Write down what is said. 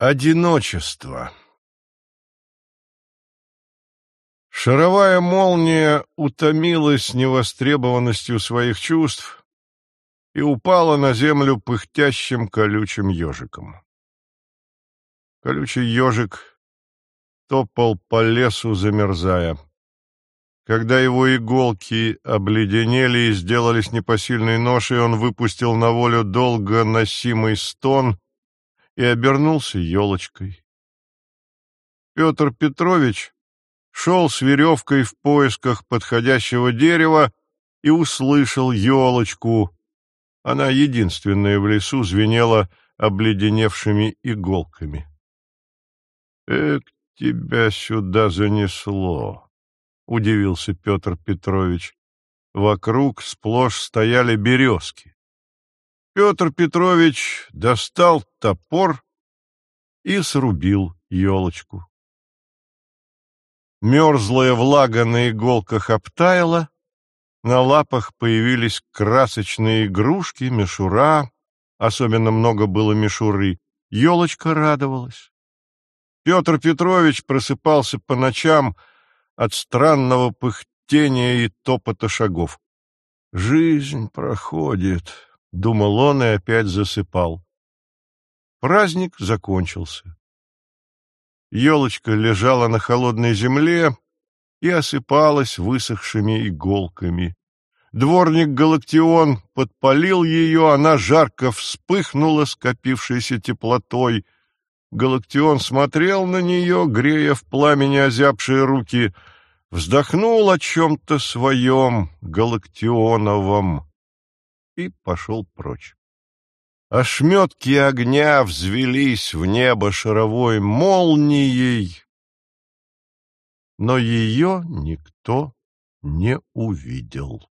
Одиночество Шаровая молния утомилась невостребованностью своих чувств и упала на землю пыхтящим колючим ежиком. Колючий ежик топал по лесу, замерзая. Когда его иголки обледенели и сделались непосильной ношей, он выпустил на волю долго носимый стон и обернулся елочкой. Петр Петрович шел с веревкой в поисках подходящего дерева и услышал елочку. Она единственная в лесу звенела обледеневшими иголками. «Эк, тебя сюда занесло!» — удивился Петр Петрович. Вокруг сплошь стояли березки. Петр Петрович достал топор и срубил елочку. Мерзлая влага на иголках обтаяла, на лапах появились красочные игрушки, мишура, особенно много было мишуры. Елочка радовалась. Петр Петрович просыпался по ночам от странного пыхтения и топота шагов. «Жизнь проходит», — думал он и опять засыпал. Праздник закончился. Елочка лежала на холодной земле и осыпалась высохшими иголками. Дворник Галактион подпалил ее, она жарко вспыхнула скопившейся теплотой. Галактион смотрел на нее, грея в пламени озябшие руки, вздохнул о чем-то своем Галактионовом и пошел прочь. Ошметки огня взвелись в небо шаровой молнией, но ее никто не увидел.